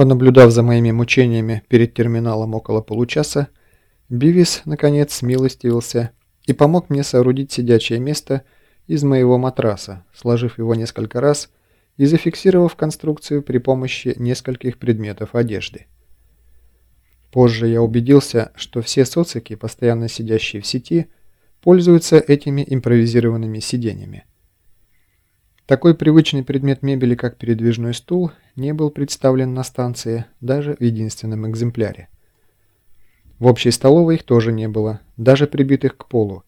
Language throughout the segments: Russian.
Понаблюдав за моими мучениями перед терминалом около получаса, Бивис, наконец, смилостивился и помог мне соорудить сидячее место из моего матраса, сложив его несколько раз и зафиксировав конструкцию при помощи нескольких предметов одежды. Позже я убедился, что все социки, постоянно сидящие в сети, пользуются этими импровизированными сиденьями. Такой привычный предмет мебели, как передвижной стул, не был представлен на станции даже в единственном экземпляре. В общей столовой их тоже не было, даже прибитых к полу,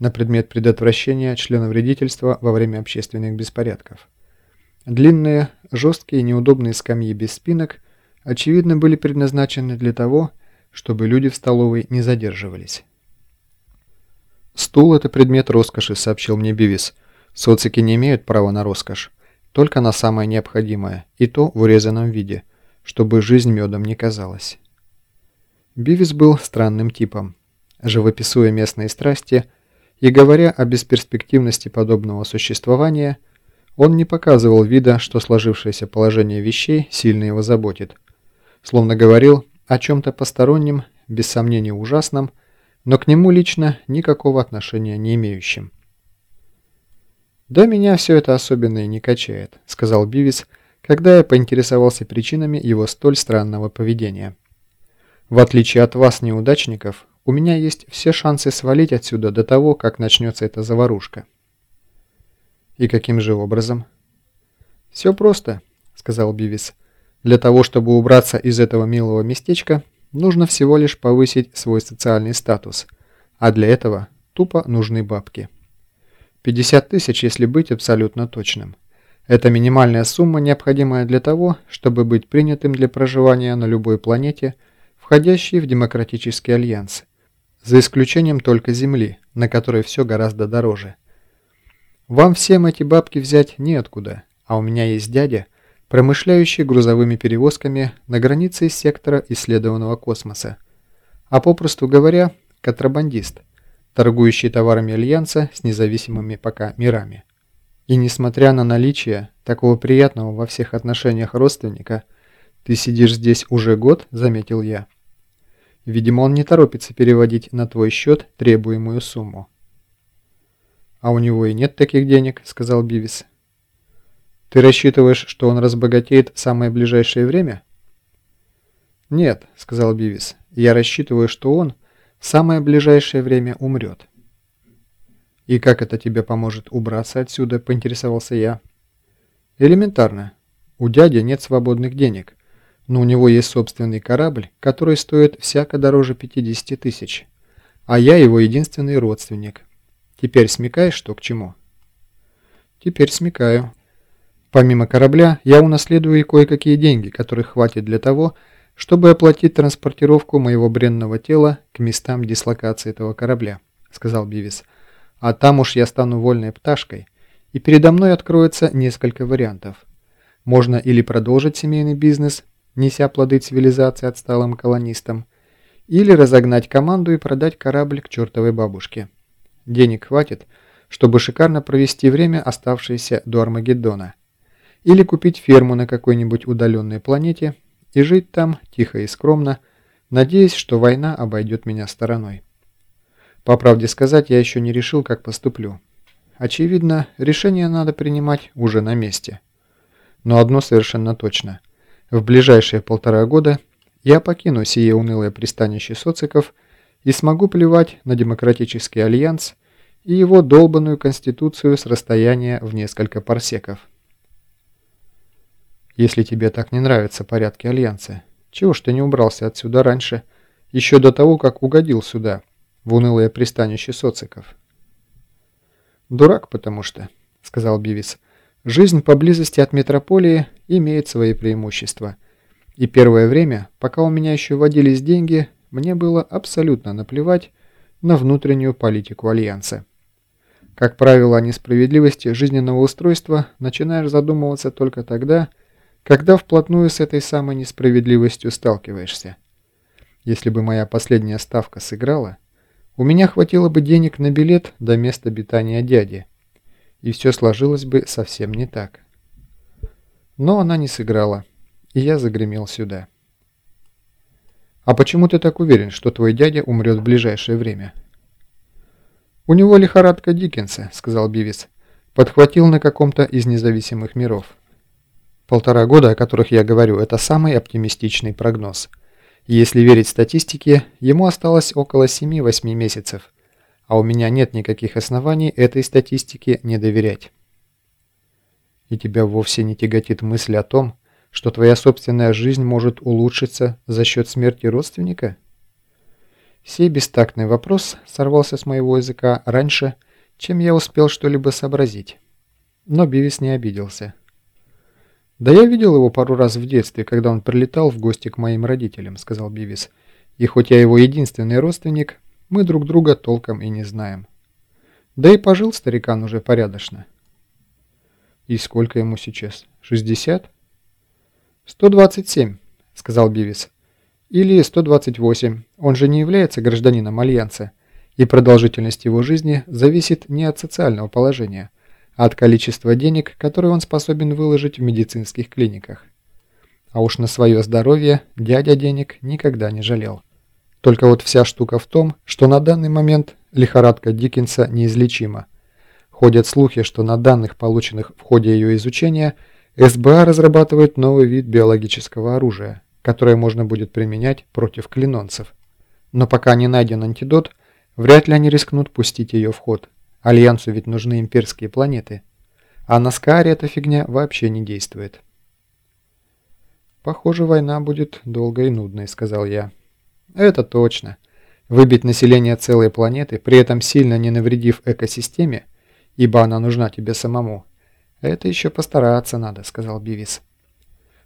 на предмет предотвращения членовредительства во время общественных беспорядков. Длинные, жесткие и неудобные скамьи без спинок, очевидно, были предназначены для того, чтобы люди в столовой не задерживались. «Стул – это предмет роскоши», – сообщил мне Бивис – Социки не имеют права на роскошь, только на самое необходимое, и то в урезанном виде, чтобы жизнь медом не казалась. Бивис был странным типом, живописуя местные страсти и говоря о бесперспективности подобного существования, он не показывал вида, что сложившееся положение вещей сильно его заботит, словно говорил о чем-то постороннем, без сомнения ужасном, но к нему лично никакого отношения не имеющим. «Да меня все это особенно и не качает», — сказал Бивис, когда я поинтересовался причинами его столь странного поведения. «В отличие от вас, неудачников, у меня есть все шансы свалить отсюда до того, как начнется эта заварушка». «И каким же образом?» «Все просто», — сказал Бивис. «Для того, чтобы убраться из этого милого местечка, нужно всего лишь повысить свой социальный статус, а для этого тупо нужны бабки». 50 тысяч, если быть абсолютно точным. Это минимальная сумма, необходимая для того, чтобы быть принятым для проживания на любой планете, входящей в Демократический Альянс, за исключением только Земли, на которой все гораздо дороже. Вам всем эти бабки взять неоткуда, а у меня есть дядя, промышляющий грузовыми перевозками на границе сектора исследованного космоса, а попросту говоря, контрабандист – торгующий товарами Альянса с независимыми пока мирами. И несмотря на наличие такого приятного во всех отношениях родственника, ты сидишь здесь уже год, заметил я. Видимо, он не торопится переводить на твой счет требуемую сумму. «А у него и нет таких денег», — сказал Бивис. «Ты рассчитываешь, что он разбогатеет в самое ближайшее время?» «Нет», — сказал Бивис. «Я рассчитываю, что он самое ближайшее время умрет. «И как это тебе поможет убраться отсюда?» – поинтересовался я. «Элементарно. У дяди нет свободных денег, но у него есть собственный корабль, который стоит всяко дороже 50 тысяч, а я его единственный родственник. Теперь смекаешь, что к чему?» «Теперь смекаю. Помимо корабля, я унаследую и кое-какие деньги, которых хватит для того, чтобы чтобы оплатить транспортировку моего бренного тела к местам дислокации этого корабля», — сказал Бивис. «А там уж я стану вольной пташкой, и передо мной откроется несколько вариантов. Можно или продолжить семейный бизнес, неся плоды цивилизации отсталым колонистам, или разогнать команду и продать корабль к чертовой бабушке. Денег хватит, чтобы шикарно провести время, оставшееся до Армагеддона. Или купить ферму на какой-нибудь удаленной планете и жить там тихо и скромно, надеясь, что война обойдет меня стороной. По правде сказать, я еще не решил, как поступлю. Очевидно, решение надо принимать уже на месте. Но одно совершенно точно. В ближайшие полтора года я покину сие унылое пристанище социков и смогу плевать на демократический альянс и его долбанную конституцию с расстояния в несколько парсеков. Если тебе так не нравятся порядки Альянса, чего ж ты не убрался отсюда раньше, еще до того, как угодил сюда, в унылое пристанище социков?» «Дурак, потому что», — сказал Бивис, — «жизнь поблизости от метрополии имеет свои преимущества. И первое время, пока у меня еще водились деньги, мне было абсолютно наплевать на внутреннюю политику Альянса. Как правило, о несправедливости жизненного устройства начинаешь задумываться только тогда, когда когда вплотную с этой самой несправедливостью сталкиваешься. Если бы моя последняя ставка сыграла, у меня хватило бы денег на билет до места обитания дяди, и все сложилось бы совсем не так. Но она не сыграла, и я загремел сюда. «А почему ты так уверен, что твой дядя умрет в ближайшее время?» «У него лихорадка Диккенса», — сказал Бивис. «Подхватил на каком-то из независимых миров». Полтора года, о которых я говорю, это самый оптимистичный прогноз. если верить статистике, ему осталось около 7-8 месяцев, а у меня нет никаких оснований этой статистике не доверять. И тебя вовсе не тяготит мысль о том, что твоя собственная жизнь может улучшиться за счет смерти родственника? Сей бестактный вопрос сорвался с моего языка раньше, чем я успел что-либо сообразить. Но Бивис не обиделся. «Да я видел его пару раз в детстве, когда он прилетал в гости к моим родителям», — сказал Бивис. «И хоть я его единственный родственник, мы друг друга толком и не знаем. Да и пожил старикан уже порядочно». «И сколько ему сейчас? 60?» «127», — сказал Бивис. «Или 128. Он же не является гражданином Альянса, и продолжительность его жизни зависит не от социального положения, от количества денег, которые он способен выложить в медицинских клиниках. А уж на свое здоровье дядя денег никогда не жалел. Только вот вся штука в том, что на данный момент лихорадка Диккенса неизлечима. Ходят слухи, что на данных, полученных в ходе ее изучения, СБА разрабатывает новый вид биологического оружия, которое можно будет применять против клинонцев. Но пока не найден антидот, вряд ли они рискнут пустить ее в ход. Альянсу ведь нужны имперские планеты. А на Скаре эта фигня вообще не действует. «Похоже, война будет долгой и нудной», — сказал я. «Это точно. Выбить население целой планеты, при этом сильно не навредив экосистеме, ибо она нужна тебе самому. Это еще постараться надо», — сказал Бивис.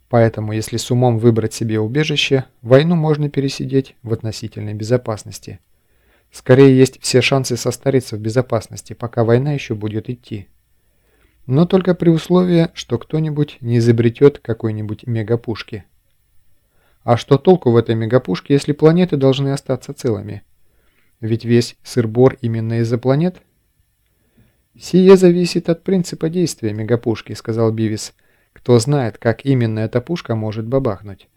«Поэтому, если с умом выбрать себе убежище, войну можно пересидеть в относительной безопасности». Скорее есть все шансы состариться в безопасности, пока война еще будет идти. Но только при условии, что кто-нибудь не изобретет какой-нибудь мегапушки. А что толку в этой мегапушке, если планеты должны остаться целыми? Ведь весь сырбор именно из-за планет? «Сие зависит от принципа действия мегапушки», — сказал Бивис. «Кто знает, как именно эта пушка может бабахнуть.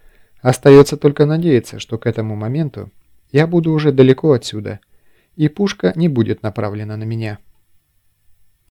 Остается только надеяться, что к этому моменту я буду уже далеко отсюда, и пушка не будет направлена на меня.